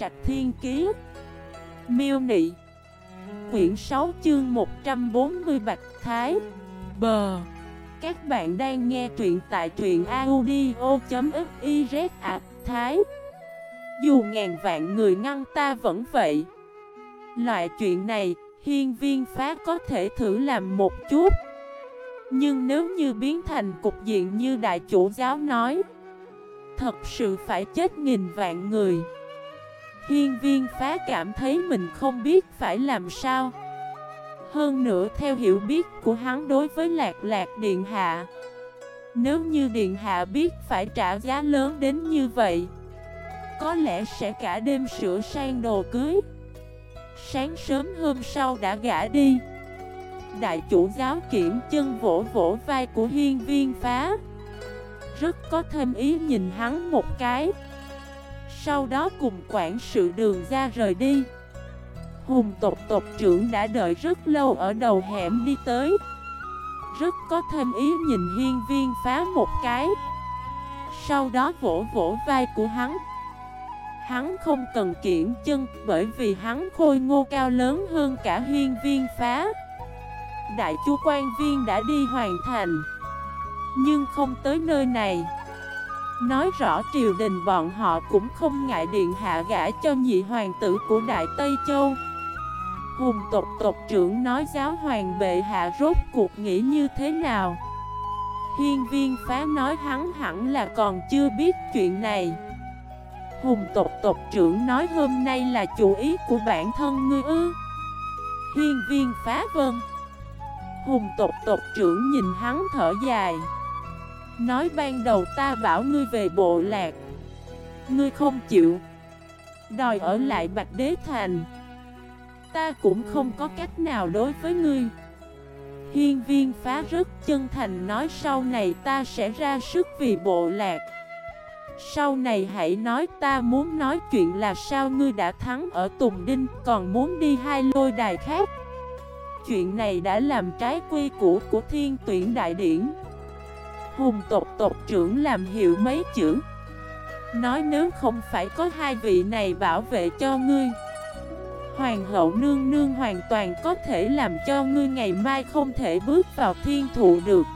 Trạch Thiên Kiế Miêu Nị. Quyển 6 chương 140 Bạch Thái. Bờ. Các bạn đang nghe truyện tại truyện audio.xyz Thái. Dù ngàn vạn người ngăn ta vẫn vậy. Loại chuyện này, hiên viên phá có thể thử làm một chút. Nhưng nếu như biến thành cục diện như đại chủ giáo nói Thật sự phải chết nghìn vạn người. Hiên viên phá cảm thấy mình không biết phải làm sao. Hơn nữa, theo hiểu biết của hắn đối với lạc lạc điện hạ, Nếu như điện hạ biết phải trả giá lớn đến như vậy, Có lẽ sẽ cả đêm sửa sang đồ cưới. Sáng sớm hôm sau đã gã đi. Đại chủ giáo kiển chân vỗ vỗ vai của hiên viên phá. Rất có thêm ý nhìn hắn một cái. Sau đó cùng quản sự đường ra rời đi. Hùng tộc tộc trưởng đã đợi rất lâu ở đầu hẻm đi tới. Rất có thêm ý nhìn hiên viên phá một cái. Sau đó vỗ vỗ vai của hắn. Hắn không cần kiển chân bởi vì hắn khôi ngô cao lớn hơn cả hiên viên phá. Đại chu quan viên đã đi hoàn thành. Nhưng không tới nơi này. Nói rõ triều đình bọn họ cũng không ngại điện hạ gã cho nhị hoàng tử của Đại Tây Châu. Hùng tộc tộc trưởng nói giáo hoàng bệ hạ rốt cuộc nghĩ như thế nào? Hiên viên phá nói hắn hẳn là còn chưa biết chuyện này. Hùng tộc tộc trưởng nói hôm nay là chủ ý của bản thân ngươi ư? Hiên viên phá vân Hùng tộc tộc trưởng nhìn hắn thở dài. Nói ban đầu ta bảo ngươi về bộ lạc. Ngươi không chịu. Đòi ở lại Bạch Đế Thành. Ta cũng không có cách nào đối với ngươi. Hiên viên phá rất chân thành nói sau này ta sẽ ra sức vì bộ lạc. Sau này hãy nói ta muốn nói chuyện là sao ngươi đã thắng ở Tùng Đinh, Còn muốn đi hai lôi đài khác. Chuyện này đã làm trái quy củ của thiên tuyển đại điển. Hùng tộc tộc trưởng làm hiệu mấy chữ? Nói nếu không phải có hai vị này bảo vệ cho ngươi. Hoàng hậu nương nương hoàn toàn có thể làm cho ngươi ngày mai không thể bước vào thiên thụ được.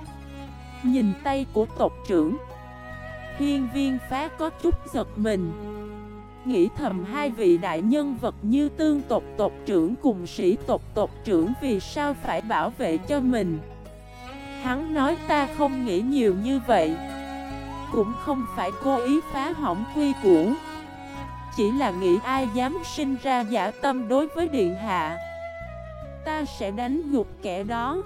Nhìn tay của tộc trưởng, Hiên viên phá có chút giật mình. Nghĩ thầm hai vị đại nhân vật như tương tộc tộc trưởng cùng sĩ tộc tộc trưởng vì sao phải bảo vệ cho mình? Hắn nói ta không nghĩ nhiều như vậy. Cũng không phải cố ý phá hỏng quy củ. Chỉ là nghĩ ai dám sinh ra giả tâm đối với Điện Hạ. Ta sẽ đánh gục kẻ đó.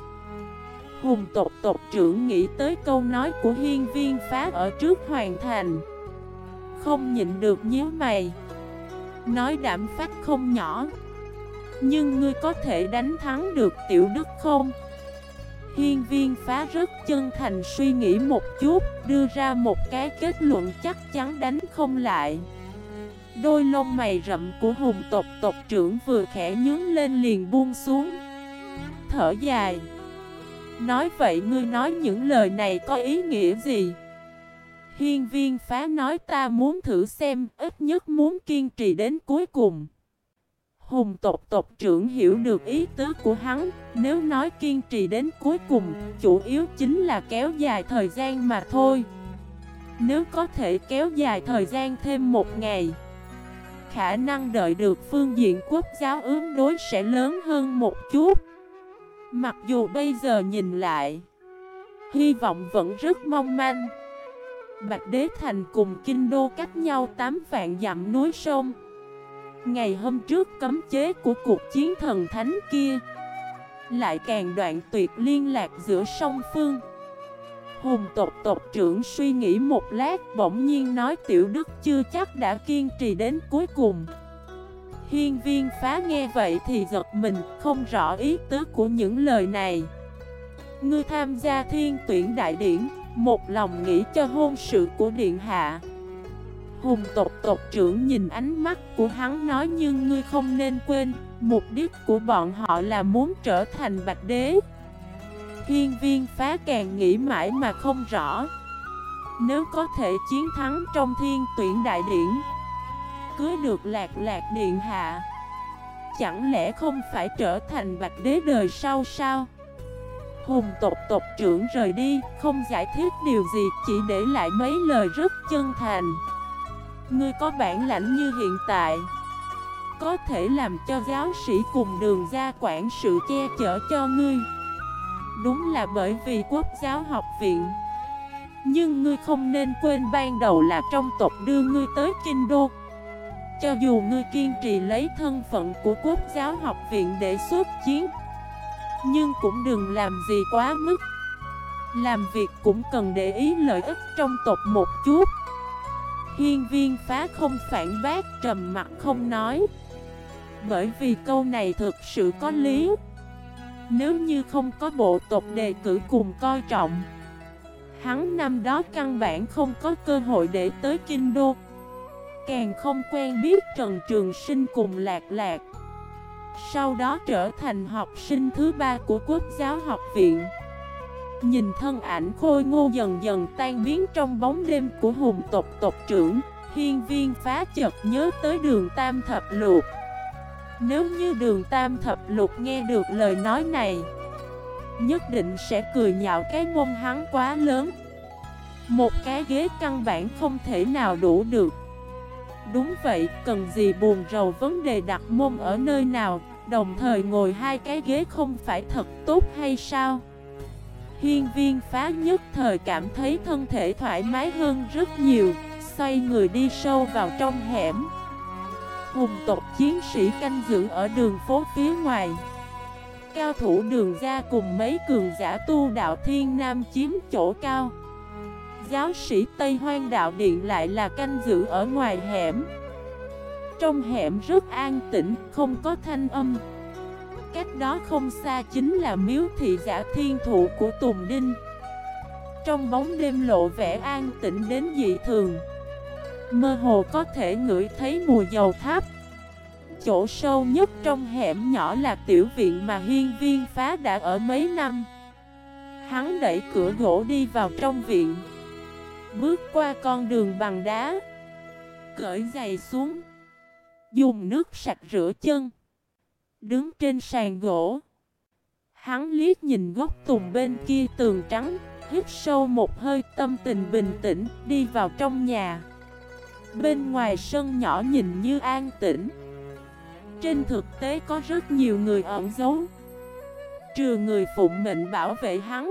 Hùng tộc tộc trưởng nghĩ tới câu nói của hiên viên phá ở trước hoàn thành. Không nhịn được nhíu mày. Nói đảm phát không nhỏ. Nhưng ngươi có thể đánh thắng được tiểu đức không? Hiên viên phá rất chân thành suy nghĩ một chút, Đưa ra một cái kết luận chắc chắn đánh không lại. Đôi lông mày rậm của hùng tộc tộc trưởng vừa khẽ nhướng lên liền buông xuống. Thở dài. Nói vậy ngươi nói những lời này có ý nghĩa gì? Hiên viên phá nói ta muốn thử xem, Ít nhất muốn kiên trì đến cuối cùng. Hùng tộc tộc trưởng hiểu được ý tứ của hắn. Nếu nói kiên trì đến cuối cùng, Chủ yếu chính là kéo dài thời gian mà thôi. Nếu có thể kéo dài thời gian thêm một ngày, Khả năng đợi được phương diện quốc giáo ứng đối sẽ lớn hơn một chút. Mặc dù bây giờ nhìn lại, Hy vọng vẫn rất mong manh. Bạch Đế Thành cùng Kinh Đô cách nhau 8 vạn dặm núi sông. Ngày hôm trước cấm chế của cuộc chiến thần thánh kia. Lại càng đoạn tuyệt liên lạc giữa song phương. Hùng tộc tộc trưởng suy nghĩ một lát, Bỗng nhiên nói tiểu đức chưa chắc đã kiên trì đến cuối cùng. Hiên viên phá nghe vậy thì giật mình, Không rõ ý tứ của những lời này. Ngươi tham gia thiên tuyển đại điển, Một lòng nghĩ cho hôn sự của điện hạ. Hùng tộc tộc trưởng nhìn ánh mắt của hắn nói Nhưng ngươi không nên quên, Mục đích của bọn họ là muốn trở thành bạch đế. Hiên viên phá càng nghĩ mãi mà không rõ. Nếu có thể chiến thắng trong thiên tuyển đại điển cưới được lạc lạc điện hạ, Chẳng lẽ không phải trở thành bạch đế đời sau sao? Hùng tộc tộc trưởng rời đi, Không giải thích điều gì, Chỉ để lại mấy lời rất chân thành. Ngươi có bản lãnh như hiện tại, Có thể làm cho giáo sĩ cùng đường ra quản sự che chở cho ngươi. Đúng là bởi vì quốc giáo học viện. Nhưng ngươi không nên quên ban đầu là trong tộc đưa ngươi tới Kinh Đô. Cho dù ngươi kiên trì lấy thân phận của quốc giáo học viện để xuất chiến, Nhưng cũng đừng làm gì quá mức. Làm việc cũng cần để ý lợi ích trong tộc một chút. Hiên viên phá không phản bác, trầm mặt không nói. Bởi vì câu này thực sự có lý. Nếu như không có bộ tộc đề cử cùng coi trọng, Hắn năm đó căn bản không có cơ hội để tới Kinh Đô. Càng không quen biết Trần Trường Sinh cùng Lạc Lạc. Sau đó trở thành học sinh thứ ba của Quốc giáo học viện. Nhìn thân ảnh khôi ngô dần dần tan biến trong bóng đêm của hùng tộc tộc trưởng Hiên viên phá chợt nhớ tới đường Tam Thập Lục. Nếu như đường Tam Thập Lục nghe được lời nói này Nhất định sẽ cười nhạo cái mông hắn quá lớn. Một cái ghế căn bản không thể nào đủ được. Đúng vậy, cần gì buồn rầu vấn đề đặt mông ở nơi nào Đồng thời ngồi hai cái ghế không phải thật tốt hay sao? Hiên viên phá nhất thời cảm thấy thân thể thoải mái hơn rất nhiều Xoay người đi sâu vào trong hẻm. Hùng tộc chiến sĩ canh giữ ở đường phố phía ngoài. Cao thủ đường ra cùng mấy cường giả tu đạo thiên nam chiếm chỗ cao. Giáo sĩ Tây Hoang Đạo Điện lại là canh giữ ở ngoài hẻm. Trong hẻm rất an tĩnh, không có thanh âm cách đó không xa chính là miếu thị giả thiên thụ của Tùng Đinh. Trong bóng đêm lộ vẻ an tĩnh đến dị thường, Mơ hồ có thể ngửi thấy mùi dầu tháp. Chỗ sâu nhất trong hẻm nhỏ là tiểu viện mà hiên viên phá đã ở mấy năm. Hắn đẩy cửa gỗ đi vào trong viện, Bước qua con đường bằng đá, Cởi giày xuống, Dùng nước sạch rửa chân. Đứng trên sàn gỗ. Hắn liếc nhìn góc tùng bên kia, tường trắng, Hít sâu một hơi, tâm tình bình tĩnh, Đi vào trong nhà. Bên ngoài sân nhỏ nhìn như an tĩnh. Trên thực tế có rất nhiều người ẩn giấu. Trừ người phụng mệnh bảo vệ hắn,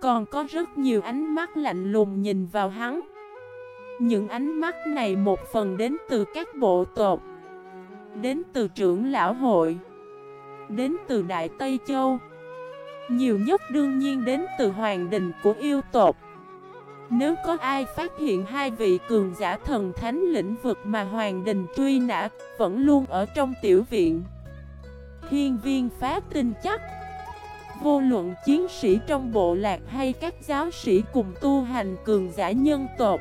Còn có rất nhiều ánh mắt lạnh lùng nhìn vào hắn. Những ánh mắt này một phần đến từ các bộ tộc. Đến từ trưởng lão hội. Đến từ Đại Tây Châu. Nhiều nhất đương nhiên đến từ hoàng đình của yêu tộc. Nếu có ai phát hiện hai vị cường giả thần thánh lĩnh vực mà hoàng đình truy nã Vẫn luôn ở trong tiểu viện. Hiên viên phá tin chắc. Vô luận chiến sĩ trong bộ lạc hay các giáo sĩ cùng tu hành cường giả nhân tộc,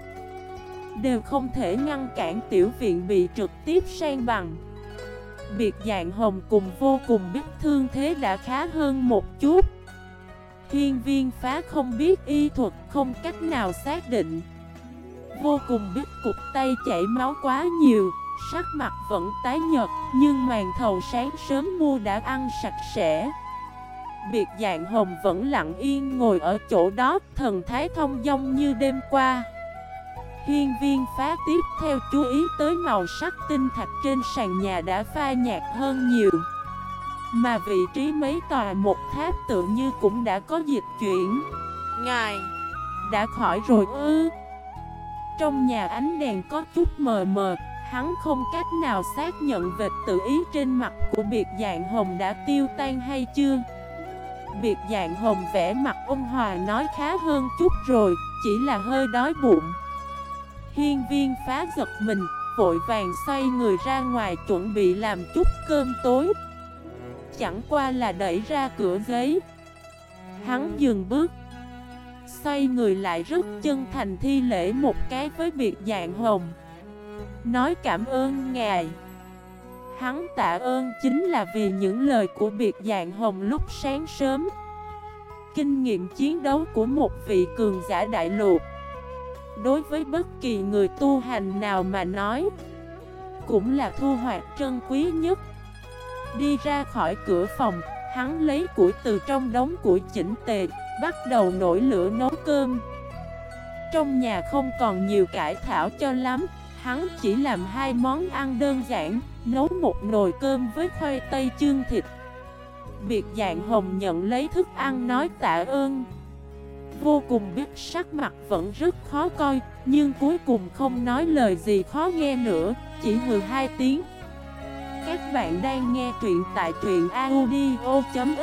Đều không thể ngăn cản tiểu viện bị trực tiếp sang bằng biệt dạng hồng cùng vô cùng biết thương thế đã khá hơn một chút. Hiên viên phá không biết y thuật, không cách nào xác định. Vô cùng biết cục tay chảy máu quá nhiều, Sắc mặt vẫn tái nhật Nhưng màn thầu sáng sớm mua đã ăn sạch sẽ. Biệt dạng hồng vẫn lặng yên ngồi ở chỗ đó, Thần thái thông dong như đêm qua. Hiên viên phá tiếp theo chú ý tới màu sắc tinh thạch trên sàn nhà đã pha nhạt hơn nhiều. Mà vị trí mấy tòa một tháp tự như cũng đã có dịch chuyển. Ngài! Đã khỏi rồi ư? Trong nhà ánh đèn có chút mờ mờ Hắn không cách nào xác nhận vệt tự ý trên mặt của biệt dạng hồng đã tiêu tan hay chưa. Biệt dạng hồng vẽ mặt ôn hòa nói khá hơn chút rồi Chỉ là hơi đói bụng Hiên viên phá giật mình, vội vàng xoay người ra ngoài chuẩn bị làm chút cơm tối. Chẳng qua là đẩy ra cửa giấy. Hắn dừng bước Xoay người lại rất chân thành thi lễ một cái với biệt dạng hồng. Nói cảm ơn ngài. Hắn tạ ơn chính là vì những lời của biệt dạng hồng lúc sáng sớm. Kinh nghiệm chiến đấu của một vị cường giả đại lục Đối với bất kỳ người tu hành nào mà nói cũng là thu hoạch trân quý nhất. Đi ra khỏi cửa phòng, hắn lấy củi từ trong đống củi chỉnh tề, bắt đầu nổi lửa nấu cơm. Trong nhà không còn nhiều cải thảo cho lắm, hắn chỉ làm hai món ăn đơn giản Nấu một nồi cơm với khoai tây chương thịt. Biệt dạng hồng nhận lấy thức ăn nói tạ ơn. Vô cùng biết sắc mặt vẫn rất khó coi, Nhưng cuối cùng không nói lời gì khó nghe nữa, Chỉ hừ hai tiếng. Các bạn đang nghe truyện tại truyện audio.fif